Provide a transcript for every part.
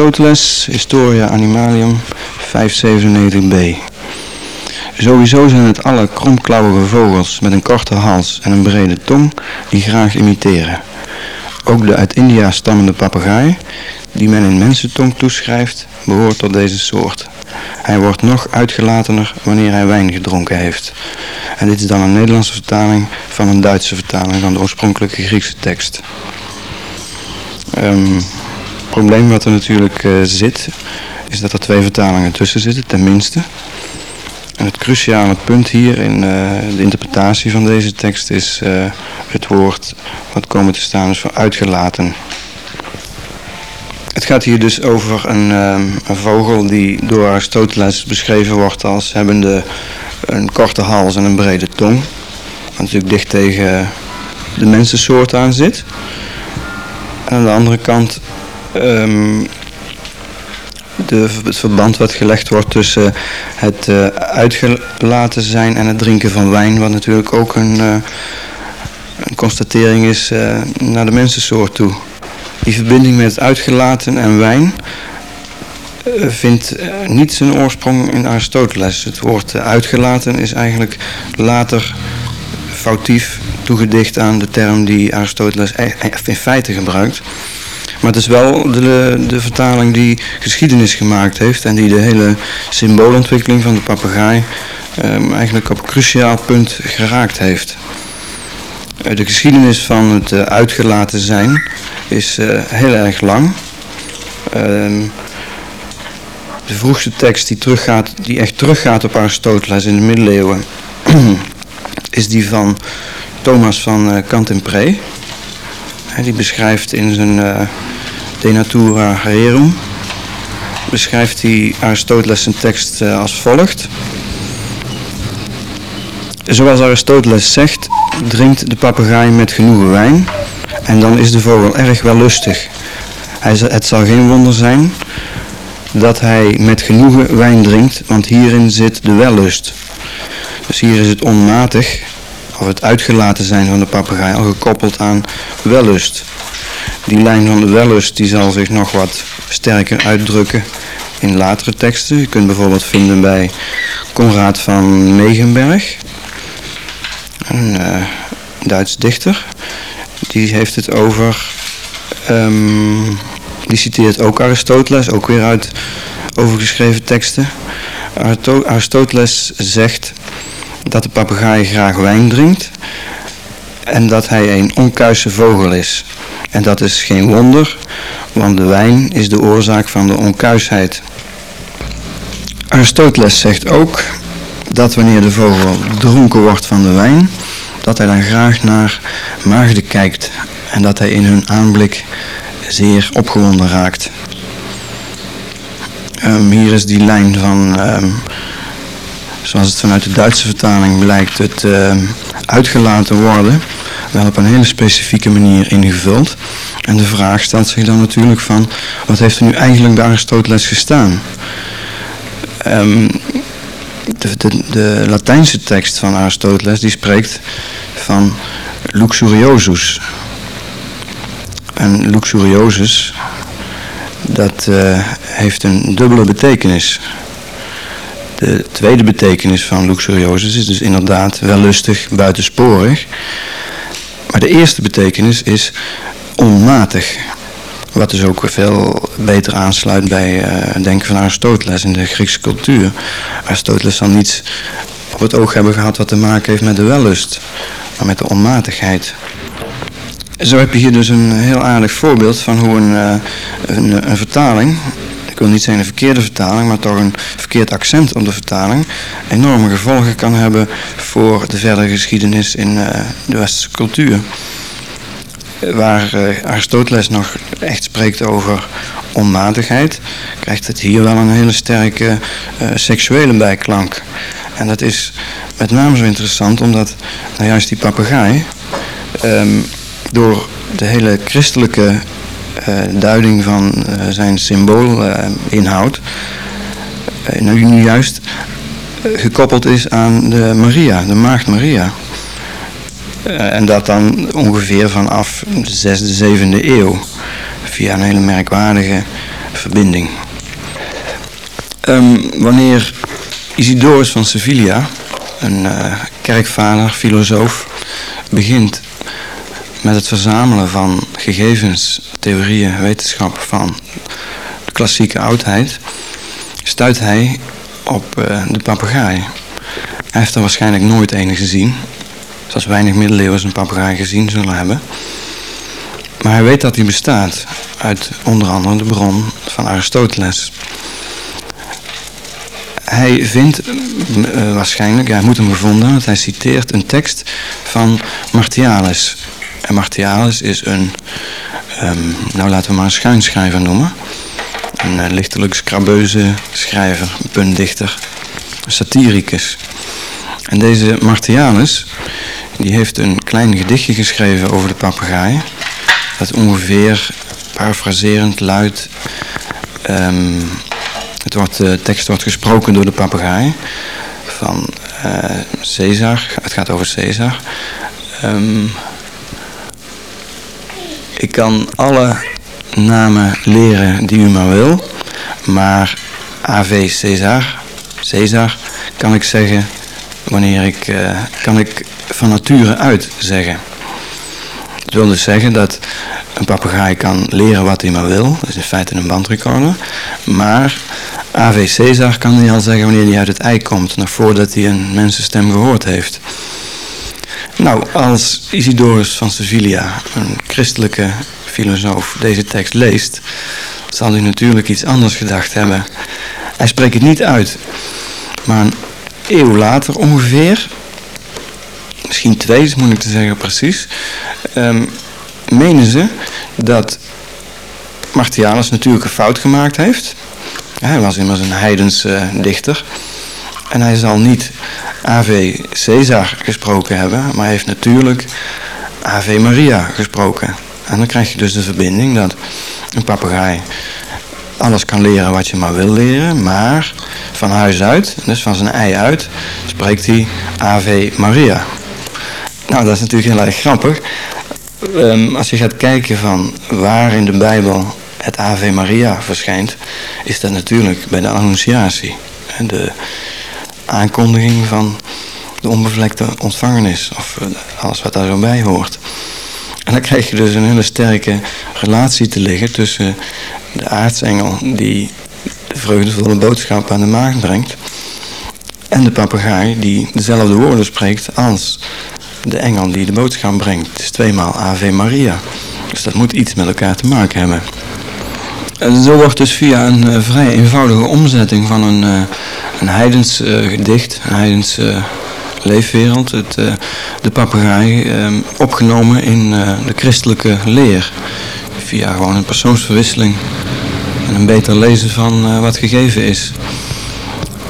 Aristoteles, Historia Animalium 597b. Sowieso zijn het alle kromklauwige vogels met een korte hals en een brede tong die graag imiteren. Ook de uit India stammende papegaai, die men in mensentong toeschrijft, behoort tot deze soort. Hij wordt nog uitgelatener wanneer hij wijn gedronken heeft. En dit is dan een Nederlandse vertaling van een Duitse vertaling van de oorspronkelijke Griekse tekst. Um, probleem wat er natuurlijk uh, zit, is dat er twee vertalingen tussen zitten, tenminste. En het cruciale punt hier in uh, de interpretatie van deze tekst is uh, het woord wat komen te staan is voor uitgelaten. Het gaat hier dus over een, een vogel die door Aristoteles beschreven wordt als hebbende een korte hals en een brede tong. Wat natuurlijk dicht tegen de mensensoort aan zit. En aan de andere kant um, de, het verband wat gelegd wordt tussen het uh, uitgelaten zijn en het drinken van wijn, wat natuurlijk ook een, uh, een constatering is uh, naar de mensensoort toe. Die verbinding met het uitgelaten en wijn vindt niet zijn oorsprong in Aristoteles. Het woord uitgelaten is eigenlijk later foutief toegedicht aan de term die Aristoteles e-, in feite gebruikt. Maar het is wel de, de vertaling die geschiedenis gemaakt heeft en die de hele symboolontwikkeling van de papegaai um, eigenlijk op een cruciaal punt geraakt heeft. Uh, de geschiedenis van het uh, uitgelaten zijn is uh, heel erg lang. Ehm, de vroegste tekst die, teruggaat, die echt teruggaat op Aristoteles in de middeleeuwen is die van Thomas van Cantimpré. Die beschrijft in zijn De Natura Rerum, beschrijft hij Aristoteles zijn tekst uh, als volgt. Zoals Aristoteles zegt, drinkt de papegaai met genoegen wijn en dan is de vogel erg wel lustig. Het zal geen wonder zijn dat hij met genoegen wijn drinkt, want hierin zit de wellust. Dus hier is het onmatig of het uitgelaten zijn van de papegaai al gekoppeld aan wellust. Die lijn van de wellust die zal zich nog wat sterker uitdrukken in latere teksten. Je kunt bijvoorbeeld vinden bij Conrad van Megenberg, een uh, Duits dichter. Die heeft het over, um, die citeert ook Aristoteles, ook weer uit overgeschreven teksten. Aristoteles zegt dat de papegaai graag wijn drinkt en dat hij een onkuise vogel is. En dat is geen wonder, want de wijn is de oorzaak van de onkuisheid. Aristoteles zegt ook dat wanneer de vogel dronken wordt van de wijn, dat hij dan graag naar maagden kijkt en dat hij in hun aanblik zeer opgewonden raakt. Um, hier is die lijn van um, zoals het vanuit de Duitse vertaling blijkt, het uh, uitgelaten worden, wel op een hele specifieke manier ingevuld. En de vraag stelt zich dan natuurlijk van, wat heeft er nu eigenlijk bij Aristoteles gestaan? Um, de, de, de, Latijnse tekst van Aristoteles die spreekt van luxuriosus. En luxuriosus dat heeft een dubbele betekenis. De tweede betekenis van luxuriosus is dus inderdaad wellustig, buitensporig. Maar de eerste betekenis is onmatig. Wat dus ook veel beter aansluit bij het uh, denken van Aristoteles in de Griekse cultuur. Aristoteles zal niets op het oog hebben gehad wat te maken heeft met de wellust, maar met de onmatigheid. Zo heb je hier dus een heel aardig voorbeeld van hoe een, uh, een, een vertaling wil niet zeggen een verkeerde vertaling, maar toch een verkeerd accent op de vertaling, enorme gevolgen kan hebben voor de verdere geschiedenis in uh, de westerse cultuur. Waar uh, Aristoteles nog echt spreekt over onmatigheid, krijgt het hier wel een hele sterke uh, seksuele bijklank. En dat is met name zo interessant omdat nou juist die papegaai um, door de hele christelijke duiding van uh, zijn symboolinhoud uh, nu, juist gekoppeld is aan de Maria, de maagd Maria. en dat dan ongeveer vanaf de 6e, 7e eeuw, via een hele merkwaardige verbinding. Um, wanneer Isidorus van Sevilla, een kerkvader, filosoof, begint met het verzamelen van gegevens, theorieën, wetenschap van de klassieke oudheid, stuit hij op uh, de papegaai. Hij heeft er waarschijnlijk nooit een gezien, zoals weinig middeleeuwers een papegaai gezien zullen hebben. Maar hij weet dat hij bestaat uit onder andere de bron van Aristoteles. Hij vindt uh, waarschijnlijk, hij moet hem gevonden want hij citeert een tekst van Martialis, en Martialis is een, um, nou laten we maar een schuinschrijver noemen. Een uh, lichtelijk scrabeuze schrijver, puntdichter, satiricus. En deze Martialis, die heeft een klein gedichtje geschreven over de papegaai. Dat ongeveer, parafraserend, luidt... Um, het wordt, de tekst wordt gesproken door de papegaai van uh, Caesar. Het gaat over Caesar. Um, ik kan alle namen leren die u maar wil. Maar AV Caesar, Caesar kan ik zeggen wanneer ik, uh, kan ik van nature uit zeggen. Dat wil dus zeggen dat een papegaai kan leren wat hij maar wil. Dat is in feite een bandrecorder. Maar AV Caesar kan hij al zeggen wanneer hij uit het ei komt. Nog voordat hij een mensenstem gehoord heeft. Nou, als Isidorus van Sevilla, een christelijke filosoof, deze tekst leest, zal hij natuurlijk iets anders gedacht hebben. Hij spreekt het niet uit, maar een eeuw later ongeveer, misschien twee is moeilijk te zeggen precies, um, menen ze dat Martianus natuurlijk een fout gemaakt heeft. Hij was immers een heidense dichter. En hij zal niet Ave Caesar gesproken hebben, maar heeft natuurlijk Ave Maria gesproken. En dan krijg je dus de verbinding dat een papegaai alles kan leren wat je maar wil leren, maar van huis uit, dus van zijn ei uit, spreekt hij Ave Maria. Nou, dat is natuurlijk heel erg grappig. Um, als je gaat kijken van waar in de Bijbel het Ave Maria verschijnt, is dat natuurlijk bij de Annunciatie. De aankondiging van de onbevlekte ontvangenis, of eh, alles wat daar zo bij hoort. En dan krijg je dus een hele sterke relatie te liggen tussen de aartsengel die de vreugdevolle boodschap aan de maag brengt en de papegaai die dezelfde woorden spreekt als de engel die de boodschap brengt. Het is tweemaal Ave Maria. Dus dat moet iets met elkaar te maken hebben. Zo wordt dus via een uh, vrij eenvoudige omzetting van een, uh, een heidens uh, gedicht, een heidens leefwereld, het, de papegaai, uh, opgenomen in de christelijke leer. Via gewoon een persoonsverwisseling en een beter lezen van wat gegeven is.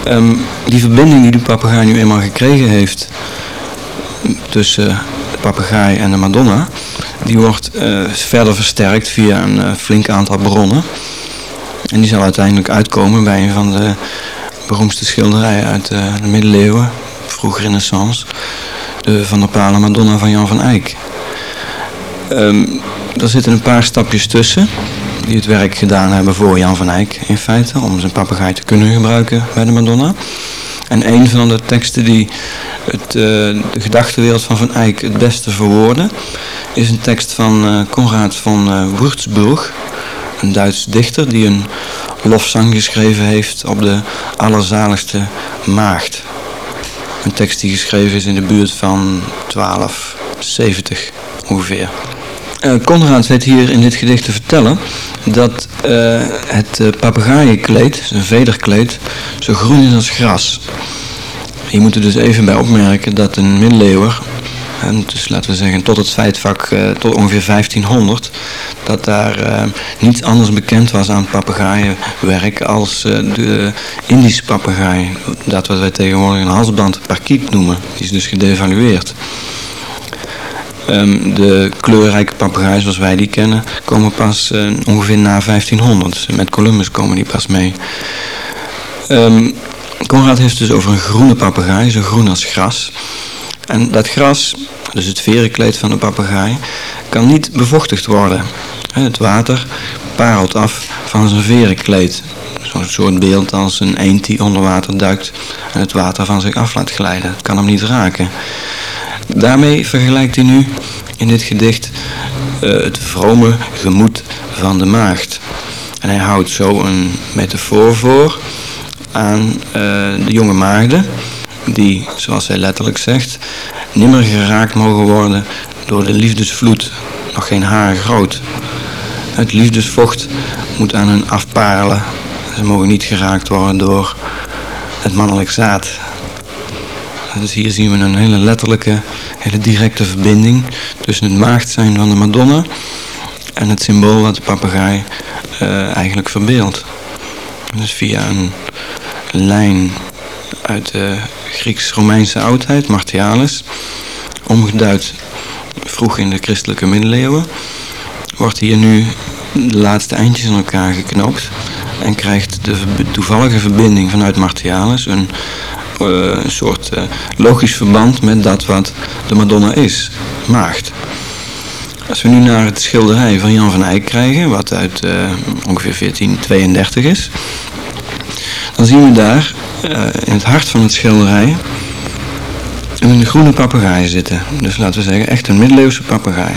Um, die verbinding die de papegaai nu eenmaal gekregen heeft tussen papegaai en de Madonna, die wordt verder versterkt via een flink aantal bronnen. En die zal uiteindelijk uitkomen bij een van de beroemdste schilderijen uit de middeleeuwen, vroege renaissance. De Van der Palen Madonna van Jan van Eyck. Um, er zitten een paar stapjes tussen. die het werk gedaan hebben voor Jan van Eyck in feite, om zijn papegaai te kunnen gebruiken bij de Madonna. En een van de teksten die het, uh, de gedachtenwereld van Van Eyck het beste verwoorden, is een tekst van Konrad van uh, Würzburg, een Duits dichter die een lofzang geschreven heeft op de allerzaligste maagd. Een tekst die geschreven is in de buurt van 1270 ongeveer. Uh, Conrad weet hier in dit gedicht te vertellen dat uh, het uh, papegaaienkleed, zijn vederkleed, zo groen is als gras. Je moet er dus even bij opmerken dat een middeleeuwer, en dus laten we zeggen tot het feitvak, tot ongeveer 1500, dat daar uh, niets anders bekend was aan papegaaienwerk als de Indische papegaai. Dat wat wij tegenwoordig een halsband parkiet noemen. Die is dus gedevalueerd. Um, de kleurrijke papegaaien zoals wij die kennen komen pas uh, ongeveer na 1500. Met Columbus komen die pas mee. Um, Conrad heeft dus over een groene papegaai, zo groen als gras. En dat gras, dus het verenkleed van de papegaai, kan niet bevochtigd worden. Het water parelt af van zijn verenkleed. Zo'n soort beeld als een eend die onder water duikt en het water van zich af laat glijden. Het kan hem niet raken. Daarmee vergelijkt hij nu in dit gedicht uh, het vrome gemoed van de maagd. En hij houdt zo een metafoor voor aan uh, de jonge maagden, die, zoals hij letterlijk zegt, nimmer geraakt mogen worden door de liefdesvloed, nog geen haar groot. Het liefdesvocht moet aan hen afparelen. Ze mogen niet geraakt worden door het mannelijk zaad. Dus hier zien we een hele letterlijke, hele directe verbinding tussen het maagd van de Madonna en het symbool wat de papegaai uh, eigenlijk verbeeldt. Dus via een lijn uit de Grieks-Romeinse oudheid, Martialis, omgeduid vroeg in de christelijke middeleeuwen, wordt hier nu de laatste eindjes in elkaar geknoopt en krijgt de toevallige verbinding vanuit Martialis een, een soort uh, logisch verband met dat wat de Madonna is, maagd. Als we nu naar het schilderij van Jan van Eyck krijgen, wat uit uh, ongeveer 1432 is, dan zien we daar in het hart van het schilderij een groene papegaai zitten. Dus laten we zeggen, echt een middeleeuwse papegaai.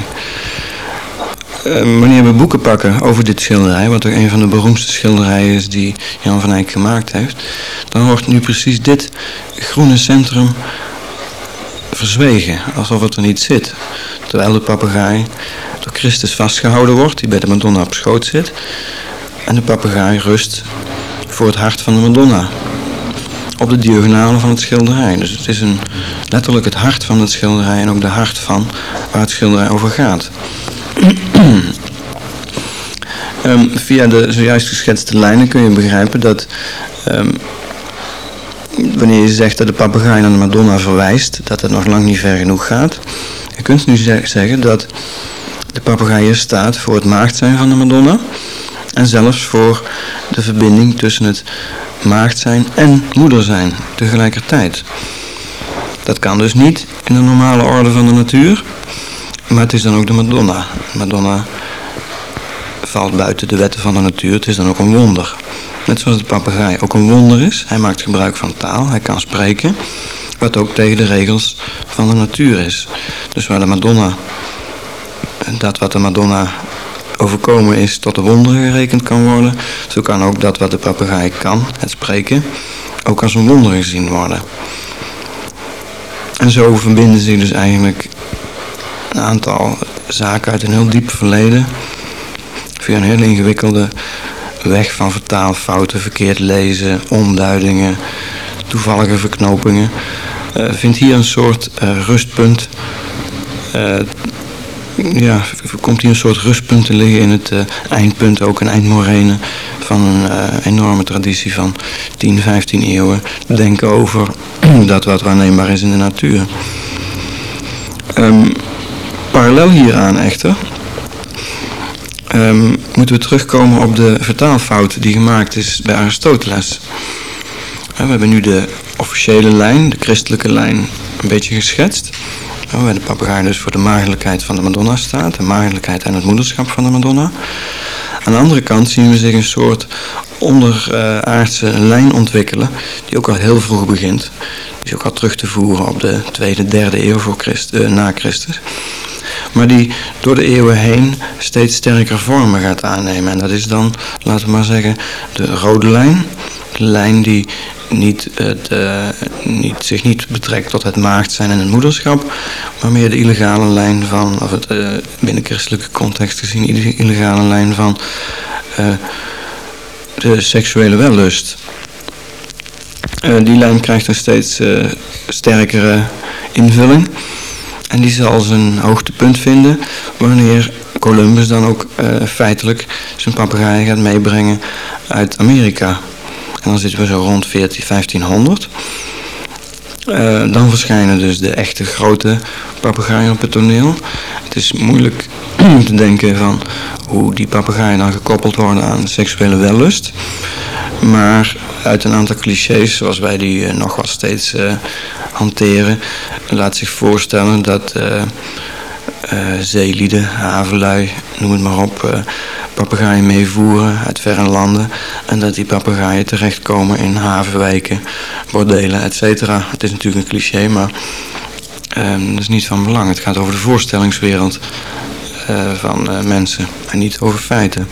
Uh, wanneer we boeken pakken over dit schilderij, wat ook een van de beroemdste schilderijen is die Jan van Eyck gemaakt heeft, dan wordt nu precies dit groene centrum verzwegen, alsof het er niet zit. Terwijl de papegaai door Christus vastgehouden wordt, die bij de Madonna op schoot zit, en de papegaai rust voor het hart van de Madonna op de diagonale van het schilderij. Dus het is een, letterlijk het hart van het schilderij en ook de hart van waar het schilderij over gaat. Um, via de zojuist geschetste lijnen kun je begrijpen dat um, wanneer je zegt dat de papegaai naar de Madonna verwijst, dat het nog lang niet ver genoeg gaat. Je kunt nu zeggen dat de papegaai staat voor het maagd zijn van de Madonna en zelfs voor de verbinding tussen het maagd zijn en moeder zijn tegelijkertijd. Dat kan dus niet in de normale orde van de natuur, maar het is dan ook de Madonna. Madonna valt buiten de wetten van de natuur, het is dan ook een wonder. Net zoals de papegaai ook een wonder is. Hij maakt gebruik van taal, hij kan spreken, wat ook tegen de regels van de natuur is. Dus waar de Madonna, dat wat de Madonna overkomen is tot de wonder gerekend kan worden, zo kan ook dat wat de papegaai kan, het spreken, ook als een wonder gezien worden. En zo verbinden zich dus eigenlijk een aantal zaken uit een heel diep verleden via een heel ingewikkelde weg van vertaalfouten, verkeerd lezen, omduidingen, toevallige verknopingen. Uh, vindt hier een soort uh, rustpunt uh, ja, komt hier een soort rustpunt te liggen in het eindpunt, ook een eindmorene van een enorme traditie van 10, 15 eeuwen. Denken over dat wat waarneembaar is in de natuur. Um, parallel hieraan echter um, moeten we terugkomen op de vertaalfout die gemaakt is bij Aristoteles. We hebben nu de officiële lijn, de christelijke lijn, een beetje geschetst. Waar de papegaai dus voor de maagdelijkheid van de Madonna staat. De maagdelijkheid en het moederschap van de Madonna. Aan de andere kant zien we zich een soort onderaardse lijn ontwikkelen. Die ook al heel vroeg begint. Die is ook al terug te voeren op de tweede, derde eeuw voor Christus, uh, na Christus maar die door de eeuwen heen steeds sterker vormen gaat aannemen. En dat is dan, laten we maar zeggen, de rode lijn. De lijn die niet, uh, niet, zich niet betrekt tot het maagd zijn en het moederschap, maar meer de illegale lijn van, of het uh, binnen christelijke context gezien, de illegale lijn van uh, de seksuele wellust. die lijn krijgt een steeds sterkere invulling. En die zal zijn hoogtepunt vinden wanneer Columbus dan ook uh, feitelijk zijn papegaai gaat meebrengen uit Amerika. En dan zitten we zo rond 14, 1500. Uh, dan verschijnen dus de echte grote papegaaien op het toneel. Het is moeilijk te denken van hoe die papegaaien dan gekoppeld worden aan seksuele wellust. Maar uit een aantal clichés, zoals wij die uh, nog wel steeds hanteren, laat zich voorstellen dat uh, zeelieden, havenlui, noem het maar op, papegaaien meevoeren uit verre landen. En dat die papegaaien terechtkomen in havenwijken, bordelen, etc. Het is natuurlijk een cliché, maar ehm, dat is niet van belang. Het gaat over de voorstellingswereld van mensen en niet over feiten.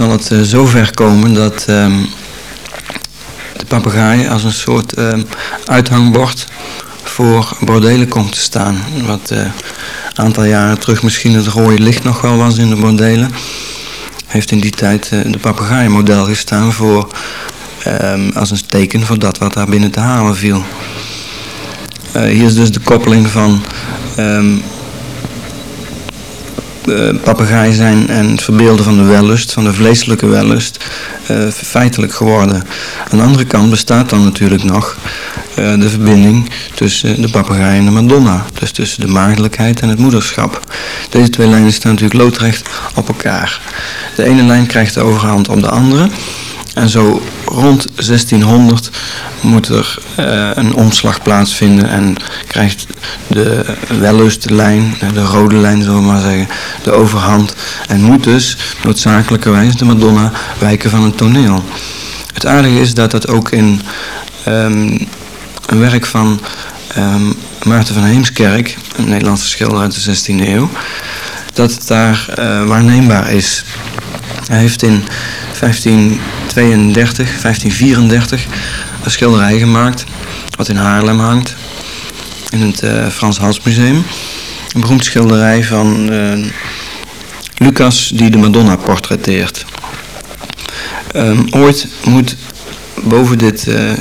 Zal het uh, zover komen dat um, de papegaai als een soort um, uithangbord voor bordelen komt te staan. Wat een uh, aantal jaren terug misschien het rode licht nog wel was in de bordelen. Heeft in die tijd uh, de papegaaienmodel gestaan voor, um, als een teken voor dat wat daar binnen te halen viel. hier is dus de koppeling van papegaai zijn en het verbeelden van de wellust, van de vleeselijke wellust, uh, feitelijk geworden. Aan de andere kant bestaat dan natuurlijk nog uh, de verbinding tussen de papegaai en de Madonna. Dus tussen de maagdelijkheid en het moederschap. Deze twee lijnen staan natuurlijk loodrecht op elkaar. De ene lijn krijgt de overhand op de andere. En zo rond 1600 moet er uh, een omslag plaatsvinden en krijgt de wellustlijn, de rode lijn zullen we maar zeggen, de overhand. En moet dus noodzakelijkerwijs de Madonna wijken van het toneel. Het aardige is dat dat ook in um, een werk van um, Maarten van Heemskerk, een Nederlandse schilder uit de 16e eeuw, dat daar uh, waarneembaar is. Hij heeft in 1532, 1534 een schilderij gemaakt, wat in Haarlem hangt, in het uh, Frans Hals Museum. Een beroemd schilderij van uh, Lucas die de Madonna portretteert. Um, ooit moet boven dit uh,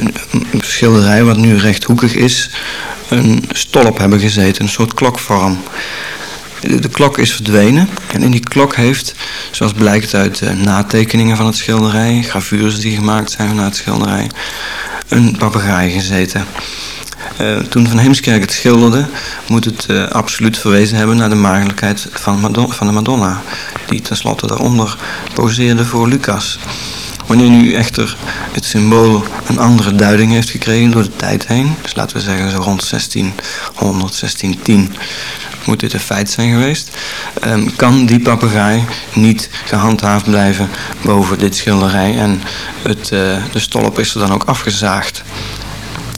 schilderij, wat nu rechthoekig is, een stolp hebben gezeten, een soort klokvorm. De, klok is verdwenen en in die klok heeft, zoals blijkt uit uh, natekeningen van het schilderij, gravures die gemaakt zijn na het schilderij, een papegaai gezeten. Uh, toen Van Heemskerk het schilderde, moet het uh, absoluut verwezen hebben naar de maagdelijkheid van, van de Madonna, die tenslotte daaronder poseerde voor Lucas. Wanneer nu echter het symbool een andere duiding heeft gekregen door de tijd heen, dus laten we zeggen zo rond 1600, 1610, moet dit een feit zijn geweest, um, kan die papegaai niet gehandhaafd blijven boven dit schilderij en het, uh, de stolp is er dan ook afgezaagd.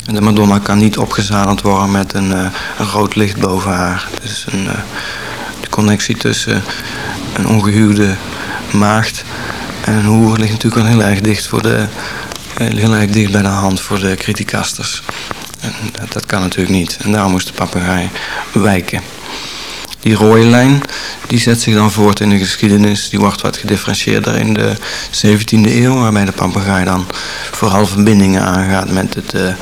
De Madonna kan niet opgezadeld worden met een, uh, een rood licht boven haar. Dus een, uh, de connectie tussen een ongehuwde maagd en een hoer ligt natuurlijk wel heel erg dicht, voor de, heel erg dicht bij de hand voor de criticasters. Dat, kan natuurlijk niet. En daarom moest de papegaai wijken. Die rode lijn die zet zich dan voort in de geschiedenis. Die wordt wat gedifferentieerder in de 17e eeuw, waarbij de papegaai dan vooral verbindingen aangaat met het, de,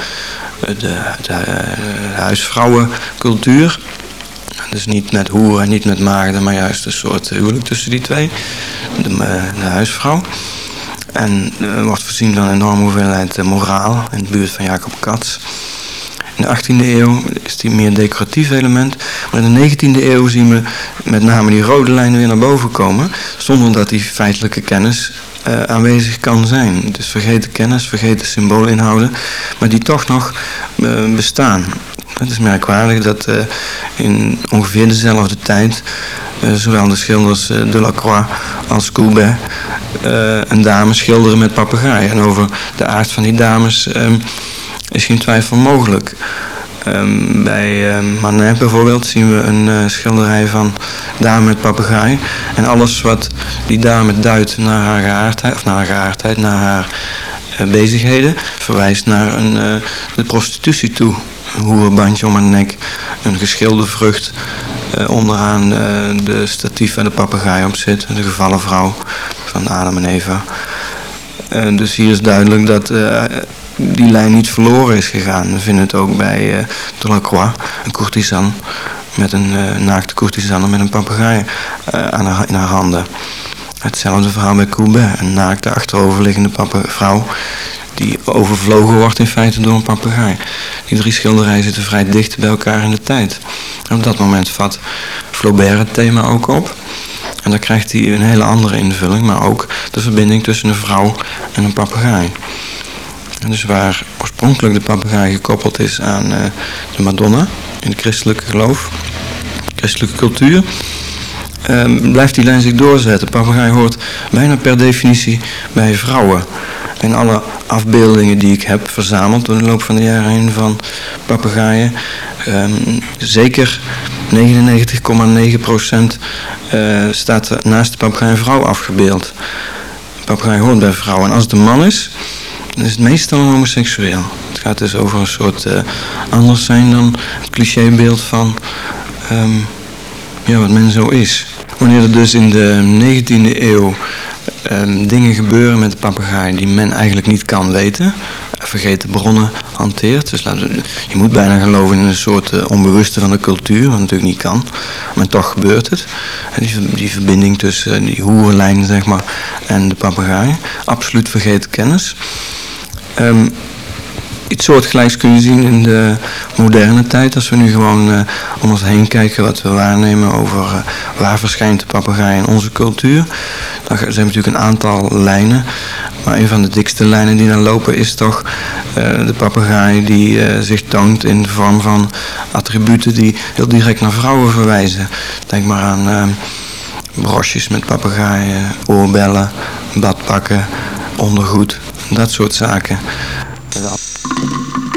de, de, huisvrouwencultuur. Dus niet met hoeren en niet met maagden, maar juist een soort huwelijk tussen die twee. De, de huisvrouw. En uh, wordt voorzien van een enorme hoeveelheid uh, moraal in de buurt van Jacob Katz. In de 18e eeuw is die meer decoratief element. Maar in de 19e eeuw zien we met name die rode lijnen weer naar boven komen. Zonder dat die feitelijke kennis uh, aanwezig kan zijn. Dus vergeten kennis, vergeten symbolinhouden. Maar die toch nog uh, bestaan. Het is merkwaardig dat uh, in ongeveer dezelfde tijd zowel de schilders Delacroix als Courbet een dame schilderen met papegaai. En over de aard van die dames um, is geen twijfel mogelijk. Um, bij uh, Manet bijvoorbeeld zien we een uh, schilderij van dame met papegaai. En alles wat die dame duidt naar haar geaardheid, of naar haar geaardheid, naar haar uh, bezigheden, verwijst naar een, de prostitutie toe. Een hoerenbandje om haar nek, een geschilde vrucht onderaan de statief waar de papegaai op zit, de gevallen vrouw van Adam en Eva. dus hier is duidelijk dat die lijn niet verloren is gegaan. We vinden het ook bij uh, Delacroix, een courtisan met een uh, naakte courtisanne met een papegaai uh, in haar handen. Hetzelfde verhaal bij Courbet, een naakte achteroverliggende vrouw die overvlogen wordt in feite door een papegaai. Die drie schilderijen zitten vrij dicht bij elkaar in de tijd. En op dat moment vat Flaubert het thema ook op. En dan krijgt hij een hele andere invulling, maar ook de verbinding tussen een vrouw en een papegaai. Dus waar oorspronkelijk de papegaai gekoppeld is aan uh, de Madonna in het christelijke geloof, christelijke cultuur, um, blijft die lijn zich doorzetten. Papegaai hoort bijna per definitie bij vrouwen. En alle afbeeldingen die ik heb verzameld door de loop van de jaren heen van papegaaien, um, zeker 99,9% uh, staat naast de papegaai een vrouw afgebeeld. De papegaai hoort bij vrouwen. En als het een man is, is het meestal homoseksueel. Het gaat dus over een soort uh, anders zijn dan het clichébeeld van um, ja, wat men zo is. Wanneer er dus in de 19e eeuw um, dingen gebeuren met de papegaai die men eigenlijk niet kan weten, vergeten bronnen hanteert. Dus je moet bijna geloven in een soort uh, onbewuste van de cultuur, wat natuurlijk niet kan. Maar toch gebeurt het. En die, die verbinding tussen uh, die hoerenlijn zeg maar, en de papegaai. Absoluut vergeten kennis. Um, iets soortgelijks kun je zien in de moderne tijd. Als we nu gewoon uh, om ons heen kijken wat we waarnemen over uh, waar verschijnt de papegaai in onze cultuur. Dan zijn natuurlijk een aantal lijnen. Maar een van de dikste lijnen die dan lopen is toch uh, de papegaai die zich toont in de vorm van attributen die heel direct naar vrouwen verwijzen. Denk maar aan brosjes met papegaaien, oorbellen, badpakken, ondergoed, dat soort zaken. けど。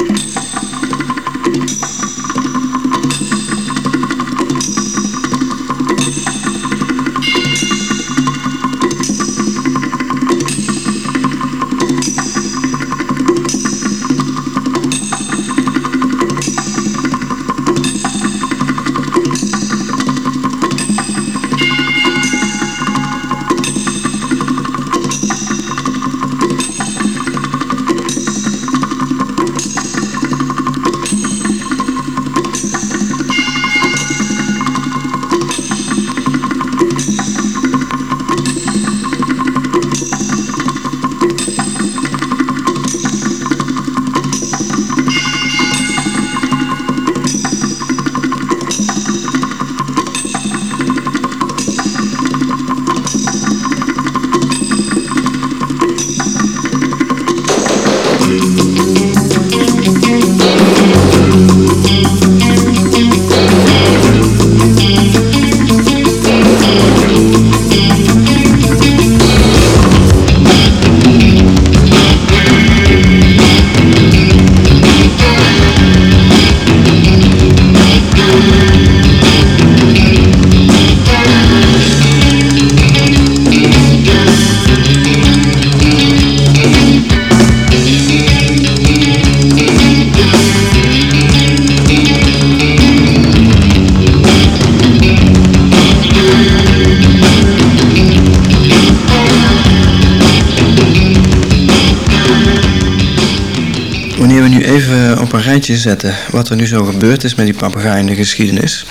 Wat er nu zo gebeurd is met die papegaai in de geschiedenis.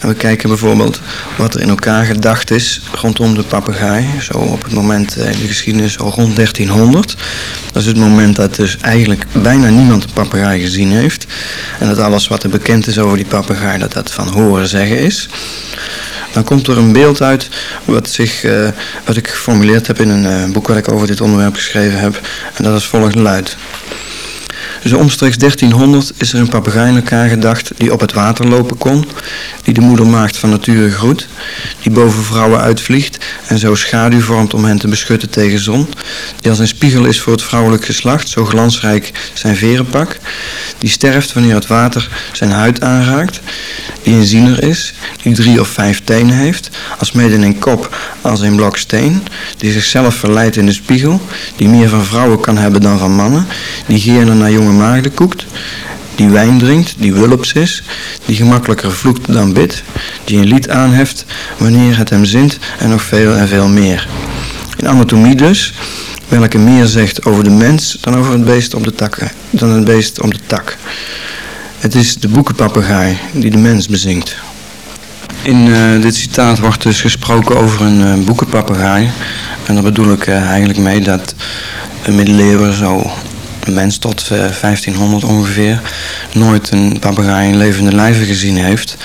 En we kijken bijvoorbeeld wat er in elkaar gedacht is rondom de papegaai. Zo op het moment in de geschiedenis al rond 1300. Dat is het moment dat dus eigenlijk bijna niemand een papegaai gezien heeft. En dat alles wat er bekend is over die papegaai, dat dat van horen zeggen is. Dan komt er een beeld uit wat, zich, uh, wat ik geformuleerd heb in een uh, boek wat ik over dit onderwerp geschreven heb. En dat is volgt luid. Dus omstreeks 1300 is er een papegaai in elkaar gedacht die op het water lopen kon, die de moedermaagd van nature groet, die boven vrouwen uitvliegt en zo schaduw vormt om hen te beschutten tegen zon, die als een spiegel is voor het vrouwelijk geslacht, zo glansrijk zijn verenpak, die sterft wanneer het water zijn huid aanraakt, die een ziener is, die drie of vijf tenen heeft, als mede een kop als een blok steen, die zichzelf verleidt in de spiegel, die meer van vrouwen kan hebben dan van mannen, die geerne naar jonge maagden koekt, die wijn drinkt, die wulps is, die gemakkelijker vloekt dan bidt, die een lied aanheft wanneer het hem zint en nog veel en veel meer. In anatomie dus, welke meer zegt over de mens dan over het beest op de takken, dan het beest op de tak. Het is de boekenpapegaai die de mens bezingt. In uh, dit citaat wordt dus gesproken over een uh, boekenpapegaai. En daar bedoel ik uh, eigenlijk mee dat een middeleeuwen zo mens tot 1500 ongeveer nooit een papegaai in levende lijven gezien heeft.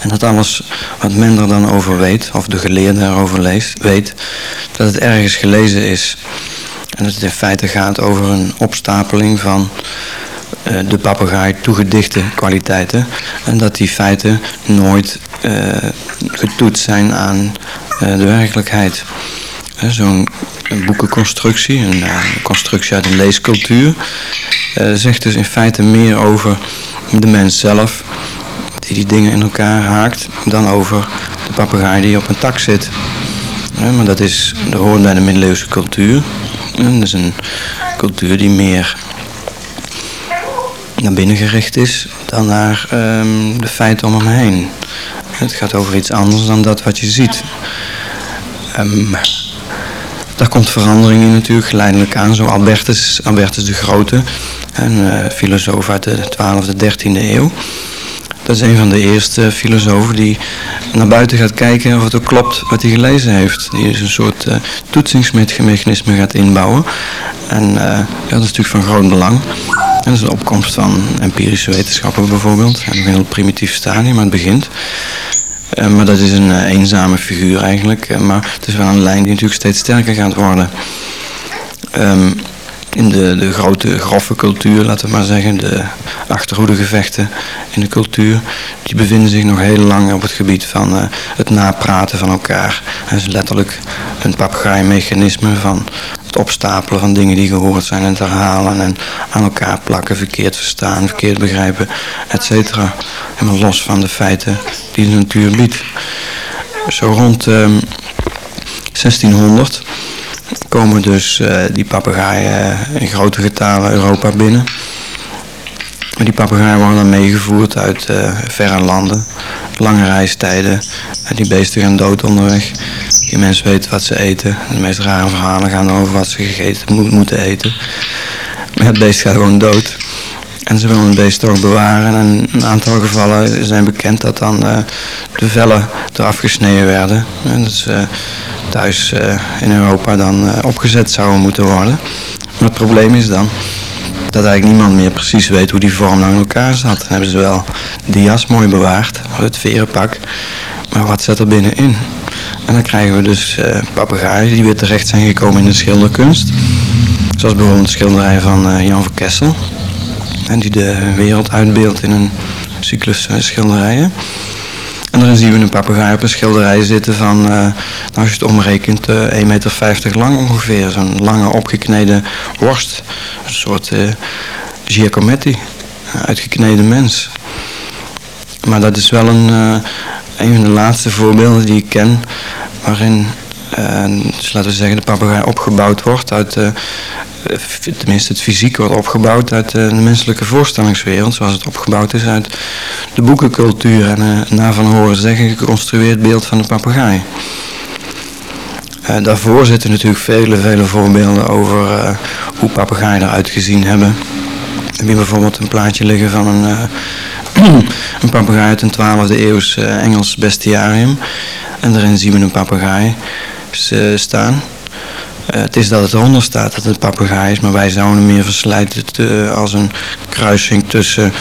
En dat alles wat men er dan over weet, of de geleerde erover weet, dat het ergens gelezen is. En dat het in feite gaat over een opstapeling van uh, de papegaai toegedichte kwaliteiten. En dat die feiten nooit uh, getoetst zijn aan de werkelijkheid. Zo'n boekenconstructie, een constructie uit een leescultuur, zegt dus in feite meer over de mens zelf, die die dingen in elkaar haakt, dan over de papegaai die op een tak zit. maar dat, is, dat hoort bij de middeleeuwse cultuur. En dat is een cultuur die meer naar binnen gericht is dan naar um, de feiten om hem heen. Het gaat over iets anders dan dat wat je ziet. Um, daar komt verandering in natuurlijk geleidelijk aan. Zo Albertus, Albertus de Grote, een uh, filosoof uit de 12e, 13e eeuw. Dat is een van de eerste filosofen die naar buiten gaat kijken of het ook klopt wat hij gelezen heeft. Die dus een soort uh, toetsingsmechanisme gaat inbouwen. En ja, dat is natuurlijk van groot belang. En dat is de opkomst van empirische wetenschappen bijvoorbeeld. Nog een heel primitief stadium, maar het begint. Uh, maar dat is een uh, eenzame figuur eigenlijk. Uh, maar het is wel een lijn die natuurlijk steeds sterker gaat worden. Um, in de, de grote grove cultuur, laten we maar zeggen, de achterhoedegevechten in de cultuur, die bevinden zich nog heel lang op het gebied van uh, het napraten van elkaar. Dat is letterlijk een papegaaimechanisme van het opstapelen van dingen die gehoord zijn en het herhalen en aan elkaar plakken, verkeerd verstaan, verkeerd begrijpen, et cetera. Helemaal los van de feiten die de natuur biedt. Zo rond uh, 1600 komen dus uh, die papegaaien in grote getalen Europa binnen. Die papegaaien worden dan meegevoerd uit uh, verre landen, lange reistijden. En die beesten gaan dood onderweg. Die mensen weten wat ze eten. De meest rare verhalen gaan over wat ze gegeten mo moeten eten. Maar het beest gaat gewoon dood. En ze willen het beest toch bewaren. En in een aantal gevallen zijn bekend dat dan uh, de vellen eraf gesneden werden. En dat is, uh, thuis uh, in Europa dan opgezet zouden moeten worden. Maar het probleem is dan dat eigenlijk niemand meer precies weet hoe die vorm nou in elkaar zat. Dan hebben ze wel die jas mooi bewaard, het verenpak, maar wat zit er binnenin? En dan krijgen we dus uh, die weer terecht zijn gekomen in de schilderkunst. Zoals bijvoorbeeld de schilderij van Jan van Kessel. En die de wereld uitbeeldt in een cyclus schilderijen. En dan zien we een papegaai op een schilderij zitten van, uh, nou als je het omrekent, uh, 1,50 meter lang ongeveer. Zo'n lange opgekneden worst. Een soort uh, Giacometti, uitgekneden mens. Maar dat is wel een, een van de laatste voorbeelden die ik ken waarin, dus laten we zeggen, de papegaai opgebouwd wordt uit tenminste het fysiek wordt opgebouwd uit de menselijke voorstellingswereld, zoals het opgebouwd is uit de boekencultuur en uh, na van horen zeggen geconstrueerd beeld van de papegaai. Uh, daarvoor zitten natuurlijk vele, vele voorbeelden over uh, hoe papegaaien eruit gezien hebben. Hebben bijvoorbeeld een plaatje liggen van een, een papegaai uit een 12e eeuws Engels bestiarium. En daarin zien we een papegaai staan. Uh, het is dat het eronder staat dat het papegaai is, maar wij zouden hem meer verslijten te, als een kruising tussen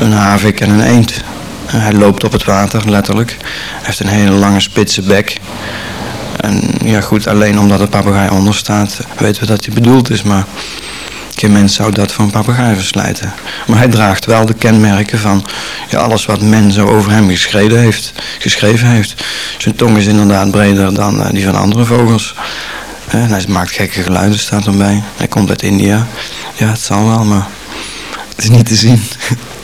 een havik en een eend. Hij loopt op het water, letterlijk. Hij heeft een hele lange spitse bek. En ja goed, alleen omdat het papegaai onder staat, weten we dat hij bedoeld is, maar geen mens zou dat een papegaai verslijten. Maar hij draagt wel de kenmerken van ja, alles wat men zo over hem geschreven heeft. Geschreven heeft. Zijn tong is inderdaad breder dan uh, die van andere vogels. En hij maakt gekke geluiden, staat erbij. Hij komt uit India. Ja, het zal wel, maar het is niet te zien.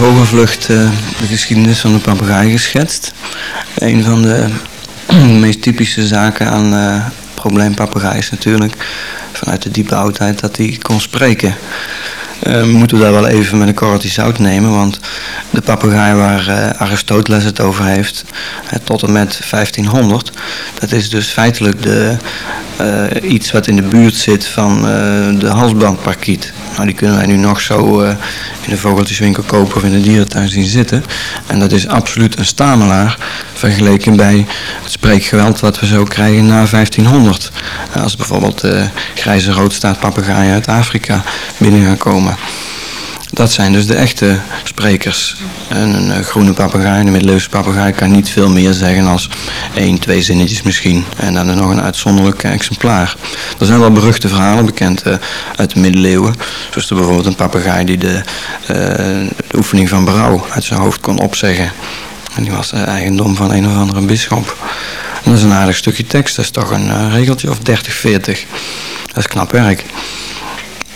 vogelvlucht uh, de geschiedenis van de papegaai geschetst. Een van de meest typische zaken aan uh, probleem papegaai is natuurlijk vanuit de diepe oudheid dat hij kon spreken. Uh, moeten we daar wel even met een korreltje zout nemen, want de papegaai waar Aristoteles het over heeft, tot en met 1500, dat is dus feitelijk de, iets wat in de buurt zit van de halsbandparkiet. Nou, die kunnen wij nu nog zo in de vogeltjeswinkel kopen of in de dierentuin zien zitten. En dat is absoluut een stamelaar vergeleken bij het spreekgeweld wat we zo krijgen na 1500. Als bijvoorbeeld grijze roodstaartpapegaaien uit Afrika binnen gaan komen. Dat zijn dus de echte sprekers. En een uh, groene papegaai, een middeleeuwse papegaai, kan niet veel meer zeggen als één, twee zinnetjes misschien. En dan nog een uitzonderlijk exemplaar. Er zijn wel beruchte verhalen bekend uh, uit de middeleeuwen. Zoals er bijvoorbeeld een papegaai die de, de, oefening van berouw uit zijn hoofd kon opzeggen. En die was eigendom van een of andere bisschop. En dat is een aardig stukje tekst, dat is toch een regeltje of 30, 40. Dat is knap werk.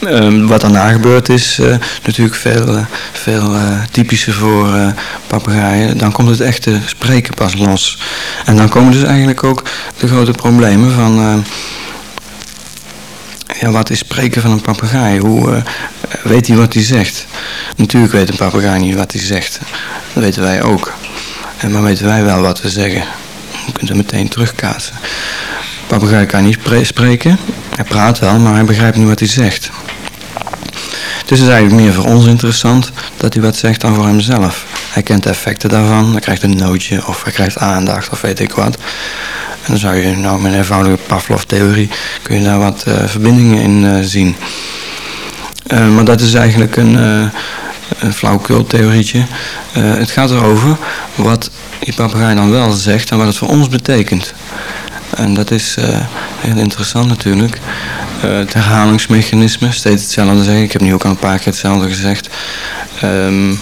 Um, wat daarna gebeurd is uh, natuurlijk veel, uh, veel uh, typischer voor papegaaien. Dan komt het echte spreken pas los. En dan komen dus eigenlijk ook de grote problemen van... ja, wat is spreken van een papegaai? Hoe weet hij wat hij zegt? Natuurlijk weet een papegaai niet wat hij zegt. Dat weten wij ook. En maar weten wij wel wat we zeggen. Je kunt het meteen terugkaatsen. Papegaai kan niet spreken. Hij praat wel, maar hij begrijpt niet wat hij zegt. Dus het is eigenlijk meer voor ons interessant dat hij wat zegt dan voor hemzelf. Hij kent de effecten daarvan, hij krijgt een nootje of hij krijgt aandacht of weet ik wat. En dan zou je nou met een eenvoudige Pavlov-theorie kun je daar wat uh, verbindingen in uh, zien. Uh, maar dat is eigenlijk een, een flauwekul-theorietje. het gaat erover wat die papegaai dan wel zegt en wat het voor ons betekent. En dat is heel interessant natuurlijk. Uh, het herhalingsmechanisme, steeds hetzelfde zeggen. Ik heb nu ook al een paar keer hetzelfde gezegd. Um,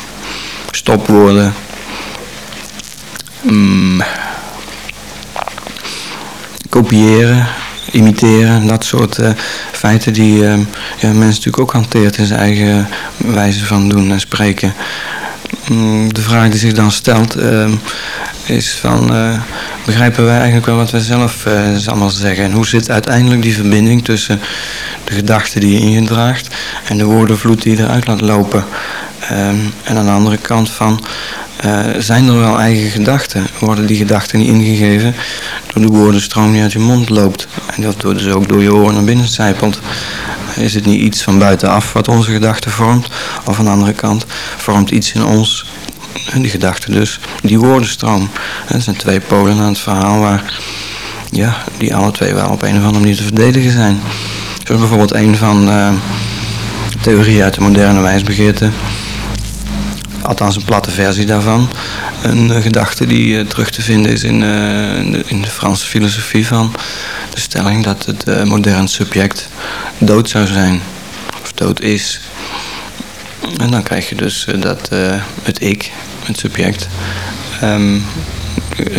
stopwoorden. Um, kopiëren, imiteren, dat soort uh, feiten die uh, ja, mensen natuurlijk ook hanteert in zijn eigen wijze van doen en spreken. Um, de vraag die zich dan stelt is van, uh, begrijpen wij eigenlijk wel wat wij zelf uh, allemaal zeggen? En hoe zit uiteindelijk die verbinding tussen de gedachten die je in je draagt en de woordenvloed die je eruit laat lopen? Um, en aan de andere kant van, uh, zijn er wel eigen gedachten? Worden die gedachten niet ingegeven door de woordenstroom die uit je mond loopt? En dat door dus ook door je oren naar binnen zijpelt? Is het niet iets van buitenaf wat onze gedachten vormt? Of aan de andere kant vormt iets in ons die gedachte dus, die woordenstroom. Dat zijn twee polen aan het verhaal waar, ja, die alle twee wel op een of andere manier te verdedigen zijn. Zoals bijvoorbeeld een van uh, theorieën uit de moderne wijsbegeerte, althans een platte versie daarvan. Een uh, gedachte die uh, terug te vinden is in, de, in, de, Franse filosofie van de stelling dat het modern subject dood zou zijn, of dood is. En dan krijg je dus dat het ik, het subject, um,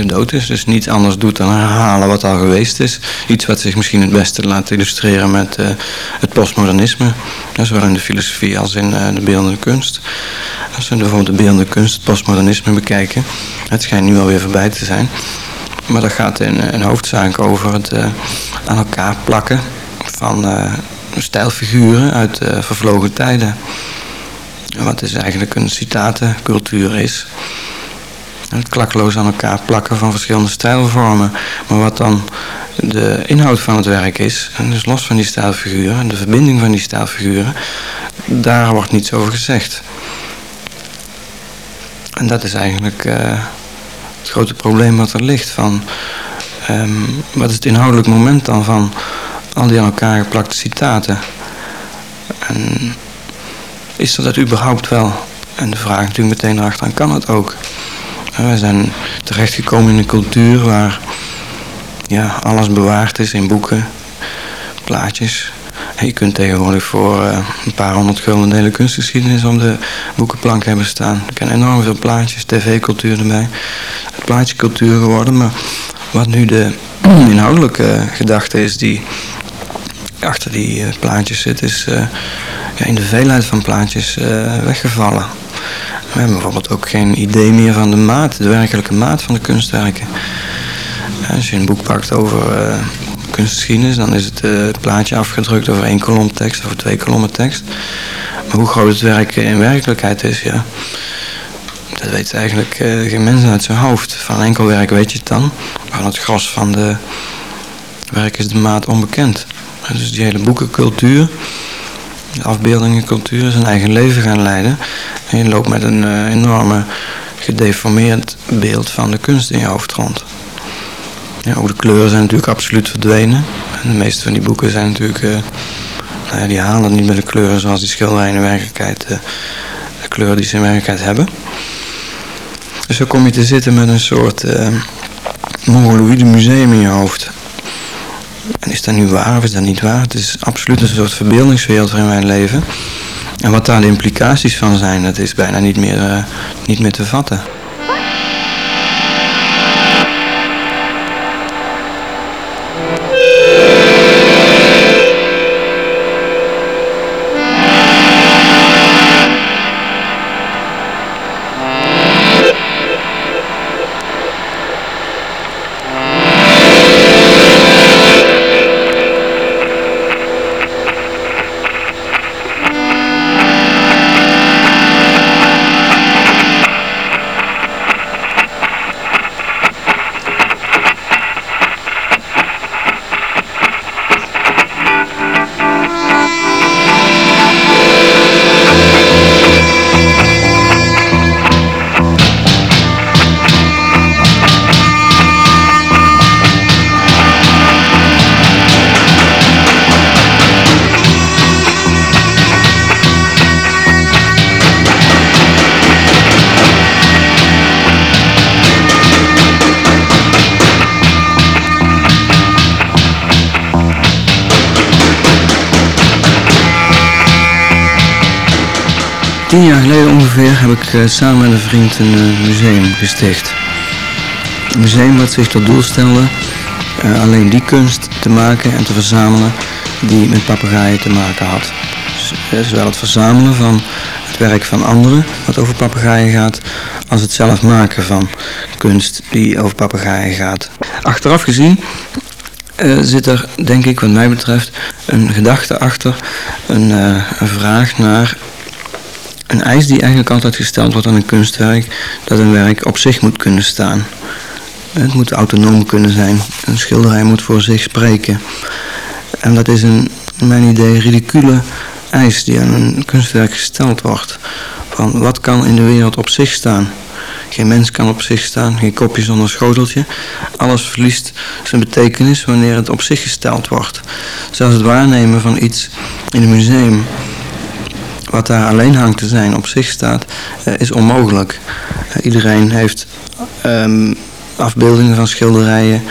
dood is. Dus niets anders doet dan herhalen wat al geweest is. Iets wat zich misschien het beste laat illustreren met het postmodernisme. Zowel in de filosofie als in de beeldende kunst. Als we bijvoorbeeld de beeldende kunst, het postmodernisme bekijken. Het schijnt nu alweer voorbij te zijn. Maar dat gaat in, in hoofdzaak over het aan elkaar plakken van stijlfiguren uit vervlogen tijden wat is eigenlijk een citatencultuur is. Het klakloos aan elkaar plakken van verschillende stijlvormen. Maar wat dan de inhoud van het werk is, en dus los van die stijlfiguren, de verbinding van die stijlfiguren, daar wordt niets over gezegd. En dat is eigenlijk uh, het grote probleem wat er ligt. Van, um, wat is het inhoudelijk moment dan van al die aan elkaar geplakte citaten? En is dat überhaupt wel? En de vraag natuurlijk meteen erachteraan, kan het ook? We zijn terechtgekomen in een cultuur waar ja, alles bewaard is in boeken, plaatjes. je kunt tegenwoordig voor uh, een paar honderd gulden de hele kunstgeschiedenis op de boekenplank hebben staan. Er zijn enorm veel plaatjes, tv-cultuur erbij. Het plaatjecultuur geworden, maar wat nu de inhoudelijke gedachte is die achter die uh, plaatjes zit, is uh, ja, in de veelheid van plaatjes uh, weggevallen. We hebben bijvoorbeeld ook geen idee meer van de maat, de werkelijke maat van de kunstwerken. Als je een boek pakt over uh, kunstgeschiedenis, dan is het uh, plaatje afgedrukt over één kolom tekst of twee kolommen tekst. Maar hoe groot het werk in werkelijkheid is, ja, dat weet eigenlijk geen mens uit zijn hoofd. Van enkel werk weet je het dan, van het gros van de werk is de maat onbekend. Dus die hele boekencultuur, afbeeldingencultuur zijn eigen leven gaan leiden. En je loopt met een uh, enorme gedeformeerd beeld van de kunst in je hoofd rond. Ja, ook de kleuren zijn natuurlijk absoluut verdwenen. En de meeste van die boeken zijn natuurlijk, uh, nou ja, die halen niet met de kleuren zoals die schilderijen in de werkelijkheid uh, kleur die ze in werkelijkheid hebben. Dus dan kom je te zitten met een soort uh, museum in je hoofd. En is dat nu waar of is dat niet waar? Het is absoluut een soort verbeeldingswereld waarin wij leven. En wat daar de implicaties van zijn, dat is bijna niet meer, uh, niet meer te vatten. Samen met een vriend een uh, museum gesticht. Een museum wat zich tot doel stelde uh, alleen die kunst te maken en te verzamelen die met papegaaien te maken had. Dus, zowel het verzamelen van het werk van anderen wat over papegaaien gaat, als het zelf maken van kunst die over papegaaien gaat. Achteraf gezien zit er, denk ik, wat mij betreft, een gedachte achter, een, een vraag naar een eis die eigenlijk altijd gesteld wordt aan een kunstwerk, dat een werk op zich moet kunnen staan. Het moet autonoom kunnen zijn. Een schilderij moet voor zich spreken. En dat is een, mijn idee, ridicule eis die aan een kunstwerk gesteld wordt. Van wat kan in de wereld op zich staan? Geen mens kan op zich staan, geen kopje zonder schoteltje. Alles verliest zijn betekenis wanneer het op zich gesteld wordt. Zelfs het waarnemen van iets in een museum wat daar alleen hangt te zijn op zich staat, uh, is onmogelijk. Uh, iedereen heeft um, afbeeldingen van schilderijen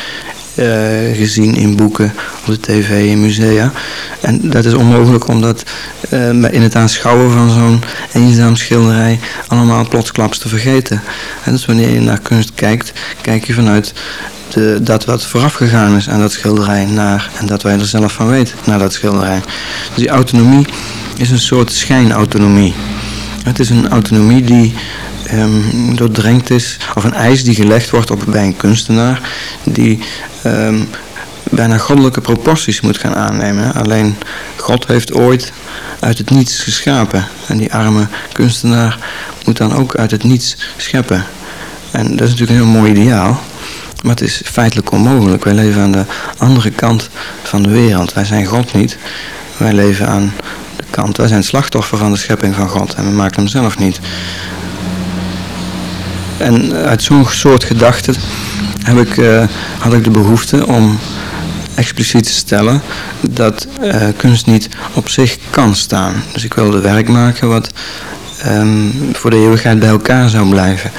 uh, gezien in boeken, op de tv, in musea. En dat is onmogelijk om dat in het aanschouwen van zo'n eenzaam schilderij allemaal plotsklaps te vergeten. En dus wanneer je naar kunst kijkt, kijk je vanuit de, dat wat vooraf gegaan is aan dat schilderij naar, en dat wij er zelf van weten, naar dat schilderij. Dus die autonomie is een soort schijnautonomie. Het is een autonomie die um, doordrenkt is, of een eis die gelegd wordt op, bij een kunstenaar, die um, bijna goddelijke proporties moet gaan aannemen. Alleen God heeft ooit uit het niets geschapen. En die arme kunstenaar moet dan ook uit het niets scheppen. En dat is natuurlijk een heel mooi ideaal. Maar het is feitelijk onmogelijk. Wij leven aan de andere kant van de wereld. Wij zijn God niet. Wij leven aan kant. Wij zijn slachtoffer van de schepping van God en we maken hem zelf niet. En uit zo'n soort gedachten uh, had ik de behoefte om expliciet te stellen dat uh, kunst niet op zich kan staan. Dus ik wilde werk maken wat um, voor de eeuwigheid bij elkaar zou blijven.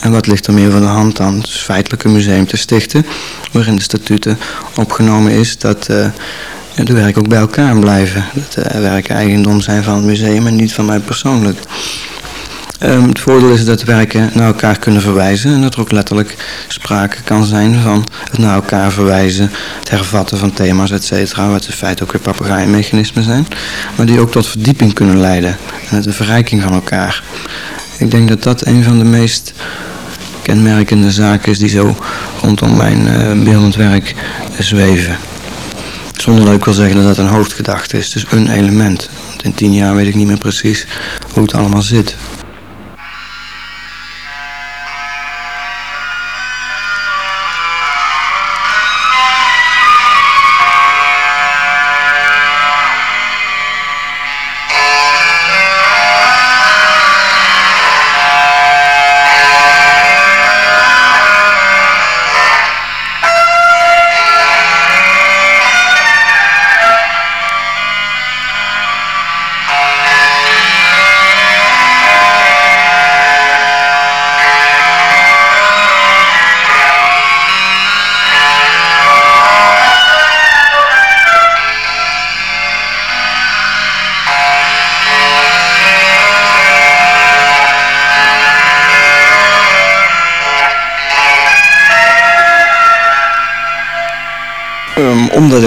En wat ligt er meer van de hand dan? Dus feitelijk een museum te stichten, waarin de statuten opgenomen is dat uh, de werken ook bij elkaar blijven. Dat de werken eigendom zijn van het museum en niet van mij persoonlijk. Um, het voordeel is dat werken naar elkaar kunnen verwijzen en dat er ook letterlijk sprake kan zijn van het naar elkaar verwijzen, het hervatten van thema's, et cetera, wat in feite ook weer papegaaienmechanismen zijn, maar die ook tot verdieping kunnen leiden en de verrijking van elkaar. Ik denk dat dat een van de meest kenmerkende zaken is die zo rondom mijn uh, beeldend werk zweven. Zonder dat ik wil zeggen dat dat een hoofdgedachte is. Dus een element. Want in tien jaar weet ik niet meer precies hoe het allemaal zit.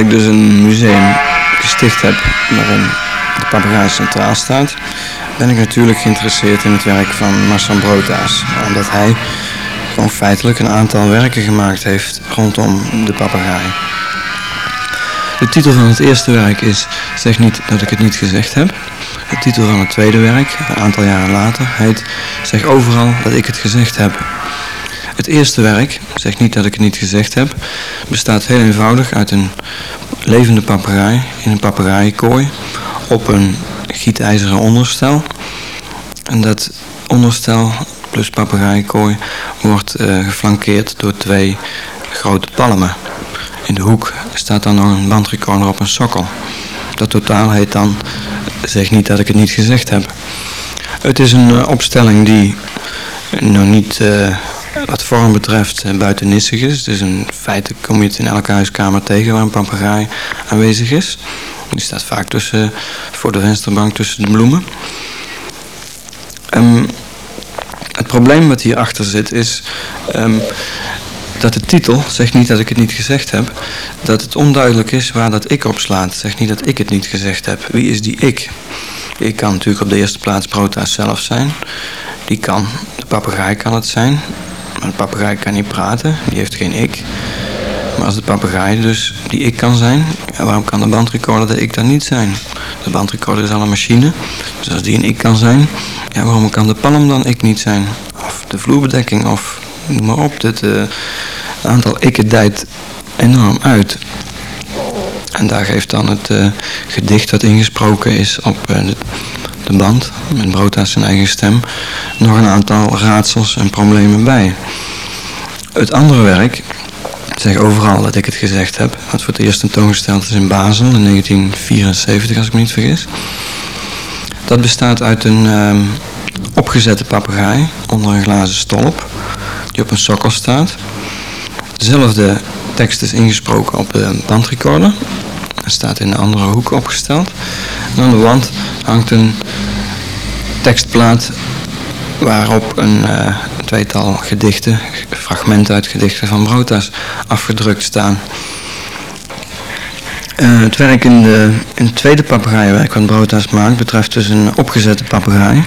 Ik dus een museum gesticht heb waarin de papegaai centraal staat, ben ik natuurlijk geïnteresseerd in het werk van Marcel Brotaas. Omdat hij gewoon feitelijk een aantal werken gemaakt heeft rondom de papegaai. De titel van het eerste werk is Zeg niet dat ik het niet gezegd heb. De titel van het tweede werk, een aantal jaren later, heet Zeg overal dat ik het gezegd heb. Het eerste werk, zeg niet dat ik het niet gezegd heb, bestaat heel eenvoudig uit een levende papegaai in een papegaaienkooi op een gietijzeren onderstel. En dat onderstel plus papegaaienkooi wordt uh, geflankeerd door twee grote palmen. In de hoek staat dan nog een bandrecorder op een sokkel. Dat totaal heet dan, zeg niet dat ik het niet gezegd heb. Het is een uh, opstelling die nog niet uh, wat vorm betreft uh, buitennissig is. Dus in feite kom je het in elke huiskamer tegen waar een papegaai aanwezig is. Die staat vaak tussen, voor de vensterbank tussen de bloemen. Um, het probleem wat hierachter zit is um, dat de titel, zegt niet dat ik het niet gezegd heb, dat het onduidelijk is waar dat ik op slaat. Zegt niet dat ik het niet gezegd heb. Wie is die ik? Ik kan natuurlijk op de eerste plaats Prota's zelf zijn. Die kan, de papegaai kan het zijn. Maar de papegaai kan niet praten, die heeft geen ik. Maar als de papegaai dus die ik kan zijn, waarom kan de bandrecorder de ik dan niet zijn? De bandrecorder is al een machine, dus als die een ik kan zijn, ja, waarom kan de palm dan ik niet zijn? Of de vloerbedekking, of noem maar op. Dit uh, aantal ikken dijt enorm uit. En daar geeft dan het uh, gedicht dat ingesproken is op uh, de, band, met Broodhuis zijn eigen stem, nog een aantal raadsels en problemen bij. Het andere werk, zeg overal dat ik het gezegd heb, wat voor het eerst tentoongesteld is in Basel in 1974 als ik me niet vergis. Dat bestaat uit een um, opgezette papegaai onder een glazen stolp die op een sokkel staat. Dezelfde tekst is ingesproken op de bandrecorder. Staat in een andere hoek opgesteld. Aan de wand hangt een tekstplaat waarop een uh, tweetal gedichten, fragmenten uit gedichten van Brotas afgedrukt staan. Uh, het werk in, de, het tweede papegaaienwerk wat Brotas maakt betreft dus een opgezette papegaai,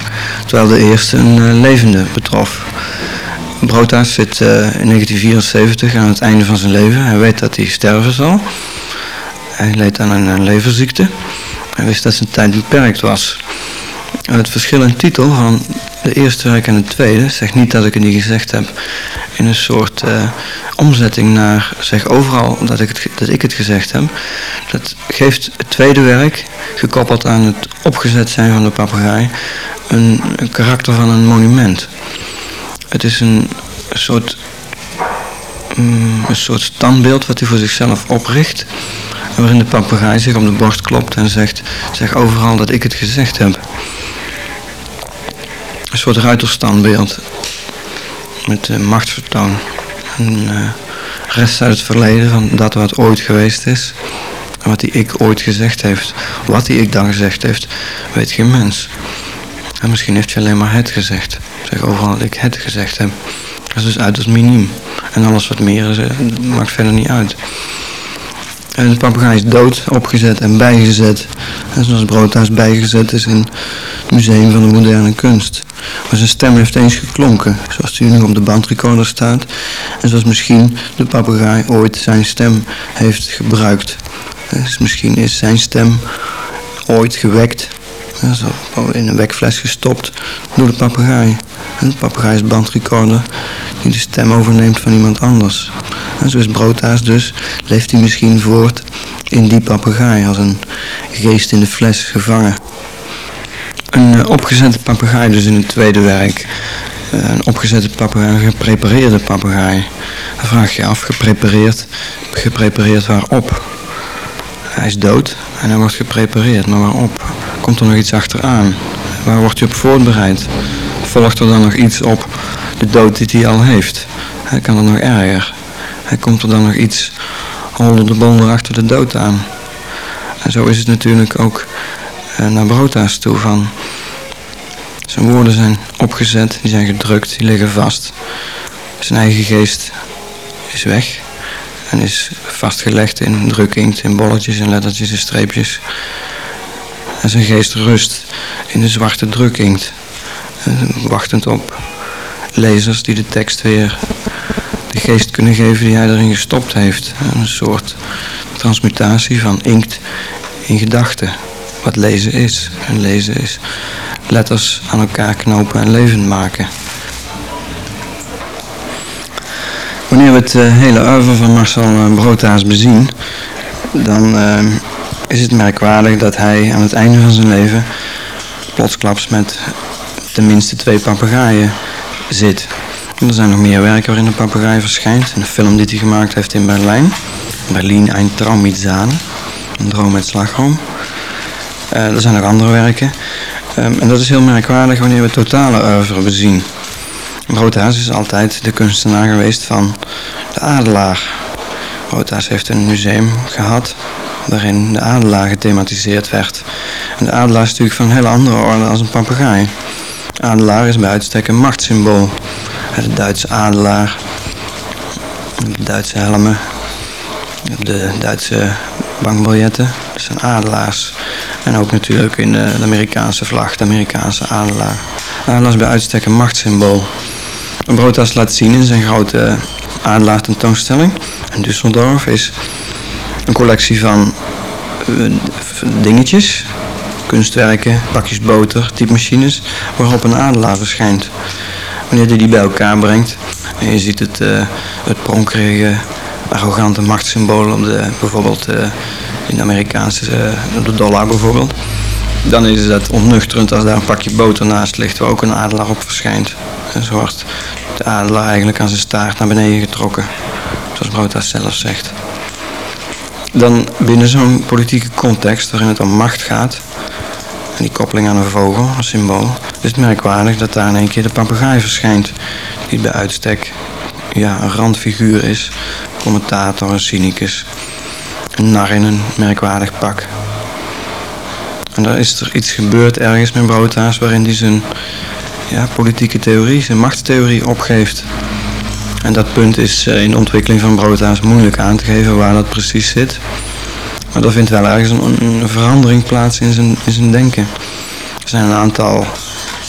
terwijl de eerste een uh, levende betrof. Broodhuis zit in 1974 aan het einde van zijn leven. Hij weet dat hij sterven zal. Hij leed aan een, een leverziekte. Hij wist dat zijn tijd beperkt was. Het verschil in titel van de eerste werk en het tweede zegt niet dat ik het niet gezegd heb. In een soort uh, omzetting naar zeg overal dat ik, het, dat ik het gezegd heb. Dat geeft het tweede werk, gekoppeld aan het opgezet zijn van de papegaai, een, een karakter van een monument. Het is een soort, um, een soort standbeeld wat hij voor zichzelf opricht. Waarin de papegaai zich op de borst klopt en zegt, zeg overal dat ik het gezegd heb. Een soort ruiterstandbeeld. Met uh, machtsvertoon. Een uh, rest uit het verleden van dat wat ooit geweest is. En wat die ik ooit gezegd heeft. Wat die ik dan gezegd heeft, weet geen mens. En misschien heeft hij alleen maar het gezegd. Zeg overal dat ik het gezegd heb. Dat is dus uiterst miniem. En alles wat meer is, eh, maakt verder niet uit. En de papegaai is dood, opgezet en bijgezet. En zoals Broodhuis bijgezet is in het Museum van de Moderne Kunst. Maar zijn stem heeft eens geklonken, zoals die nu op de bandrecorder staat. En zoals misschien de papegaai ooit zijn stem heeft gebruikt. Dus misschien is zijn stem ooit gewekt in een wekfles gestopt door de papegaai. En de papegaai is bandrecorder die de stem overneemt van iemand anders. En zo is Broodhaas dus, leeft hij misschien voort in die papegaai als een geest in de fles gevangen. Een uh, opgezette papegaai dus in het tweede werk. Uh, een opgezette papegaai, een geprepareerde papegaai. Dan vraag je af, geprepareerd, geprepareerd waarop? Hij is dood en hij wordt geprepareerd, maar waarop? Komt er nog iets achteraan? Waar wordt hij op voorbereid? Volgt er dan nog iets op de dood die hij al heeft? Hij kan er nog erger. Hij komt er dan nog iets holder de bonder achter de dood aan. En zo is het natuurlijk ook uh, naar Brota's toe van... Zijn woorden zijn opgezet, die zijn gedrukt, die liggen vast. Zijn eigen geest is weg. en is vastgelegd in drukinkt, in bolletjes, in lettertjes en streepjes. En zijn geest rust in de zwarte drukinkt, wachtend op lezers die de tekst weer de geest kunnen geven die hij erin gestopt heeft. Een soort transmutatie van inkt in gedachten. Wat lezen is. En lezen is letters aan elkaar knopen en levend maken. Wanneer we het uh, hele oeuvre van Marcel uh, Broodhaas bezien, dan uh, is het merkwaardig dat hij aan het einde van zijn leven plotsklaps met tenminste twee papegaaien zit. Er zijn nog meer werken waarin een papegaai verschijnt. Een film die hij gemaakt heeft in Berlijn. Berlin ein Traum mit. Een droom met slagroom. er zijn nog andere werken. Um, en dat is heel merkwaardig wanneer we totale oeuvre bezien. Broodhaas is altijd de kunstenaar geweest van de adelaar. Broodhaas heeft een museum gehad waarin de adelaar gethematiseerd werd. En de adelaar is natuurlijk van een hele andere orde als een papegaai. Adelaar is bij uitstek een machtssymbool. De Duitse adelaar, de Duitse helmen, de Duitse bankbiljetten, dat zijn adelaars. En ook natuurlijk in de, Amerikaanse vlag, de Amerikaanse adelaar. Adelaar is bij uitstek een machtssymbool. Broodtas laat zien in zijn grote adelaar tentoonstelling. En Düsseldorf is een collectie van uh, dingetjes, kunstwerken, pakjes boter, typemachines, waarop een adelaar verschijnt. Wanneer hij die bij elkaar brengt en je ziet het, uh, het pronkerige, arrogante machtssymbool op de, bijvoorbeeld uh, in de Amerikaanse, uh, de dollar bijvoorbeeld, dan is het ontnuchterend als daar een pakje boter naast ligt waar ook een adelaar op verschijnt. En zo wordt de adelaar eigenlijk aan zijn staart naar beneden getrokken, zoals Broodhuis zelf zegt. Dan binnen zo'n politieke context waarin het om macht gaat, die koppeling aan een vogel, een symbool, is het merkwaardig dat daar in één keer de papegaai verschijnt, die bij uitstek ja, een randfiguur is, commentator, een cynicus, een nar in een merkwaardig pak. En dan is er iets gebeurd ergens met Broodhaas waarin hij zijn ja, politieke theorie, zijn machtstheorie opgeeft. En dat punt is eh, in de ontwikkeling van Broodhaas moeilijk aan te geven waar dat precies zit. Maar er vindt wel ergens een, verandering plaats in zijn, in zijn denken. Er zijn een aantal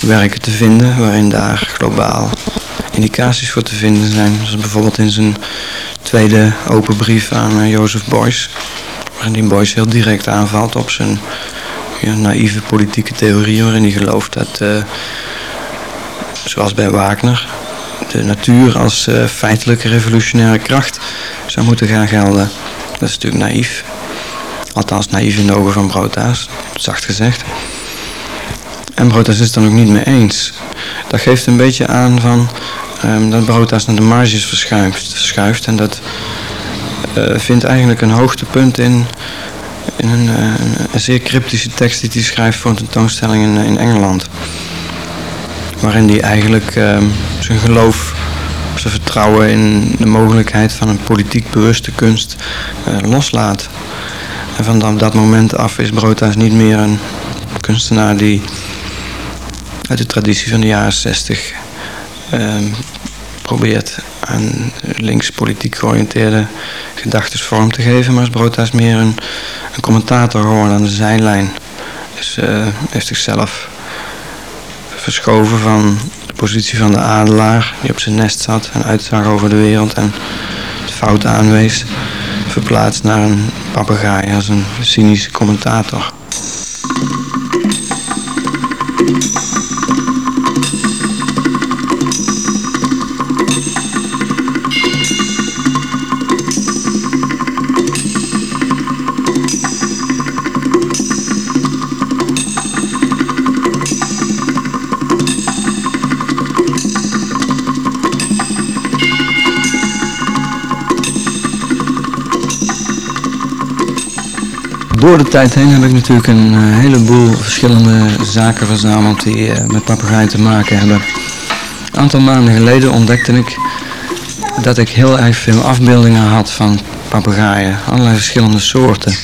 werken te vinden waarin daar globaal indicaties voor te vinden zijn. Zoals bijvoorbeeld in zijn tweede open brief aan uh, Jozef Beuys. Waarin Beuys heel direct aanvalt op zijn naïeve politieke theorie. Waarin hij gelooft dat, uh, zoals bij Wagner, de natuur als uh, feitelijke revolutionaire kracht zou moeten gaan gelden. Dat is natuurlijk naïef. Althans naïef in ogen van Broodhaas, zacht gezegd. En Broodhaas is het dan ook niet mee eens. Dat geeft een beetje aan van um, dat Broodhaas naar de marges verschuift. verschuift en dat uh, vindt eigenlijk een hoogtepunt in, in een, uh, een, zeer cryptische tekst die hij schrijft voor een tentoonstelling in, in Engeland. Waarin hij eigenlijk um, zijn geloof, zijn vertrouwen in de mogelijkheid van een politiek bewuste kunst loslaat. En van dat moment af is Broodhuis niet meer een kunstenaar die uit de traditie van de jaren 60 eh, probeert aan linkspolitiek georiënteerde gedachten vorm te geven, maar is Broodhuis meer een, een commentator geworden aan de zijlijn. Dus uh, heeft zichzelf verschoven van de positie van de adelaar die op zijn nest zat en uitzag over de wereld en het fout aanwees verplaatst naar een papegaai als een cynische commentator. Door de tijd heen heb ik natuurlijk een uh, heleboel verschillende zaken verzameld die uh, met papegaaien te maken hebben. Een aantal maanden geleden ontdekte ik dat ik heel erg veel afbeeldingen had van papegaaien, allerlei verschillende soorten.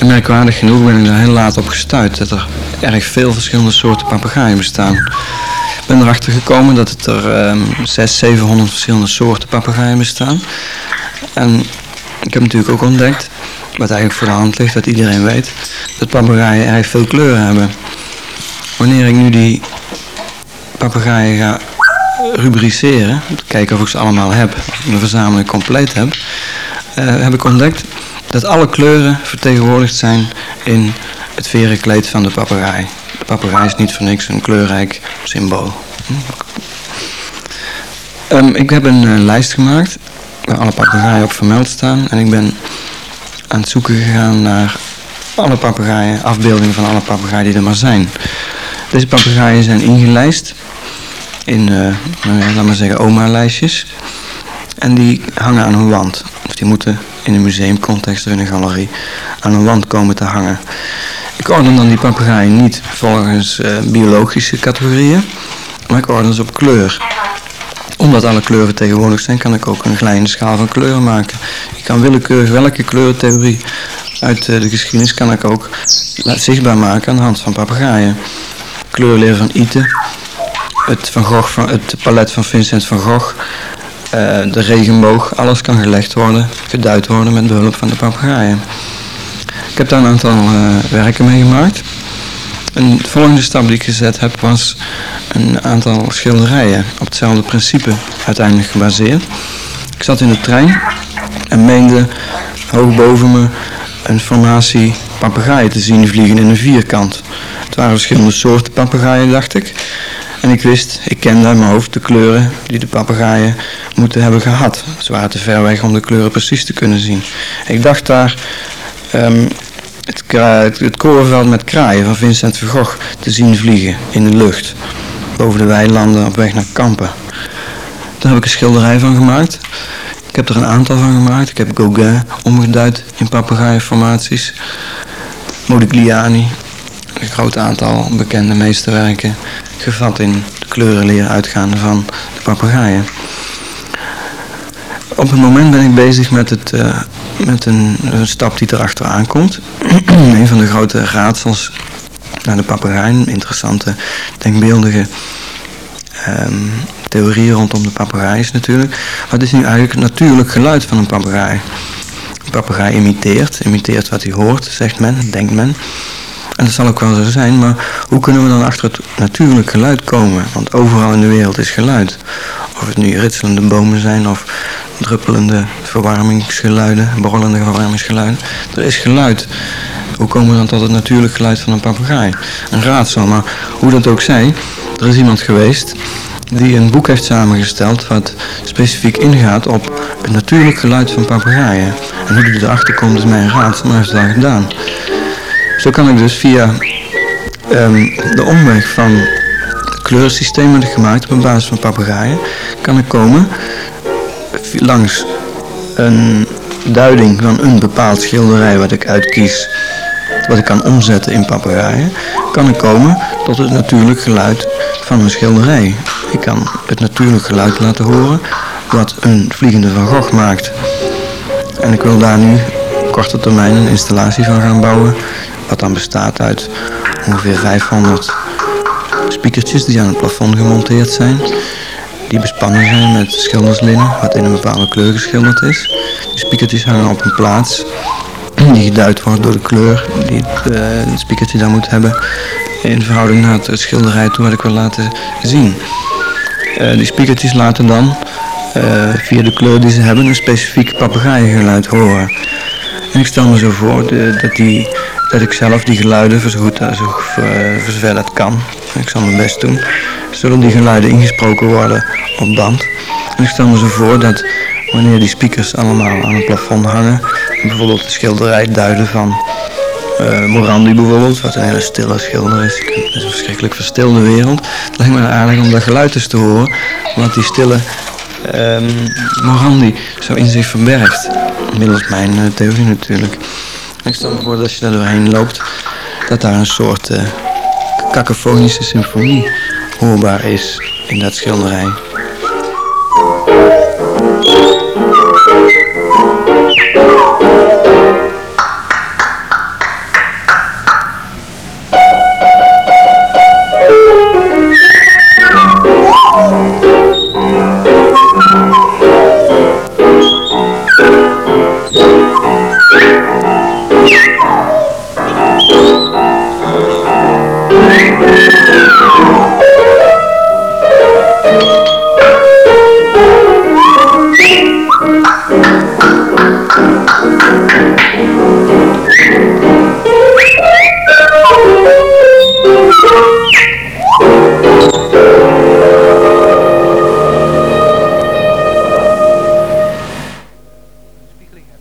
En merkwaardig genoeg ben ik daar heel laat op gestuurd dat er erg veel verschillende soorten papegaaien bestaan. Ik ben erachter gekomen dat het er um, 600, 700 verschillende soorten papegaaien bestaan. En ik heb natuurlijk ook ontdekt, wat eigenlijk voor de hand ligt, wat iedereen weet, dat papegaaien eigenlijk veel kleuren hebben. Wanneer ik nu die papegaaien ga rubriceren, kijken of ik ze allemaal heb, of mijn verzameling compleet heb, uh, heb ik ontdekt dat alle kleuren vertegenwoordigd zijn in het verenkleed van de papegaai. De papegaai is niet voor niks een kleurrijk symbool. Um, ik heb een uh, lijst gemaakt waar alle papegaaien op vermeld staan en ik ben aan het zoeken gegaan naar alle papegaaien, afbeeldingen van alle papegaaien die er maar zijn. Deze papegaaien zijn ingelijst in, uh, laten we zeggen, oma-lijstjes. En die hangen aan een wand. Of die moeten in een museumcontext of in een galerie aan een wand komen te hangen. Ik orden dan die papegaaien niet volgens uh, biologische categorieën, maar ik orden ze op kleur. Omdat alle kleuren tegenwoordig zijn, kan ik ook een kleine schaal van kleuren maken. Ik kan willekeurig welke kleurentheorie uit uh, de geschiedenis kan ik ook zichtbaar maken aan de hand van papegaaien. Kleurleer van Ite, het, van Gogh, het palet van Vincent van Gogh, uh, de regenboog, alles kan gelegd worden, geduid worden met behulp van de papegaaien. Ik heb daar een aantal uh, werken mee gemaakt. En de volgende stap die ik gezet heb was een aantal schilderijen op hetzelfde principe uiteindelijk gebaseerd. Ik zat in de trein en meende hoog boven me een formatie papegaaien te zien vliegen in een vierkant. Het waren verschillende soorten papegaaien, dacht ik. En ik wist, ik kende uit mijn hoofd de kleuren die de papegaaien moeten hebben gehad. Ze waren te ver weg om de kleuren precies te kunnen zien. Ik dacht daar um, het, het korenveld met kraaien van Vincent van Gogh te zien vliegen in de lucht. Boven de weilanden op weg naar Kampen. Daar heb ik een schilderij van gemaakt. Ik heb er een aantal van gemaakt. Ik heb Gauguin omgeduid in papegaaienformaties. Modigliani, een groot aantal bekende meesterwerken gevat in de kleurenleer uitgaande van de papegaaien. Op het moment ben ik bezig met, het, uh, met een, een, stap die erachteraan komt. een van de grote raadsels naar de papegaaien, interessante denkbeeldige um, theorie rondom de papegaai is natuurlijk. Wat is nu eigenlijk het natuurlijk geluid van een papegaai? Een papegaai imiteert, imiteert wat hij hoort, zegt men, denkt men. En dat zal ook wel zo zijn, maar hoe kunnen we dan achter het natuurlijk geluid komen? Want overal in de wereld is geluid. Of het nu ritselende bomen zijn of druppelende verwarmingsgeluiden, borrelende verwarmingsgeluiden. Er is geluid. Hoe komen we dan tot het natuurlijk geluid van een papegaai? Een raadsel, maar hoe dat ook zij, er is iemand geweest die een boek heeft samengesteld wat specifiek ingaat op het natuurlijk geluid van papegaaien. En hoe die erachter komt is mijn raadsel, maar hij heeft het al gedaan. Zo kan ik dus via um, de omweg van het kleurensysteem dat ik gemaakt op basis van papegaaien, kan ik komen langs een duiding van een bepaald schilderij wat ik uitkies, wat ik kan omzetten in papegaaien, kan ik komen tot het natuurlijk geluid van een schilderij. Ik kan het natuurlijk geluid laten horen wat een vliegende van Gogh maakt. En ik wil daar nu korte termijn een installatie van gaan bouwen wat dan bestaat uit ongeveer 500 speakertjes die aan het plafond gemonteerd zijn. Die bespannen zijn met schilderslinnen, wat in een bepaalde kleur geschilderd is. Die speakertjes hangen op een plaats die geduid wordt door de kleur die het, uh, het speakertje dan moet hebben. In verhouding naar het schilderij toe wat ik wil laten zien. Uh, die speakertjes laten dan uh, via de kleur die ze hebben een specifiek papegaaiengeluid horen. En ik stel me zo voor dat die dat ik zelf die geluiden, zo goed, zo, voor zover dat kan, ik zal mijn best doen, zullen die geluiden ingesproken worden op band. En ik stel me zo voor dat wanneer die speakers allemaal aan het plafond hangen, bijvoorbeeld de schilderij duiden van uh, Morandi bijvoorbeeld, wat een hele stille schilder is. Het is een verschrikkelijk verstilde wereld. Het lijkt me aardig om dat geluid eens te horen, wat die stille um, Morandi zo in zich verbergt. Middels mijn theorie natuurlijk. Ik stel me voor dat als je daar doorheen loopt, dat daar een soort uh, kakofonische symfonie hoorbaar is in dat schilderij.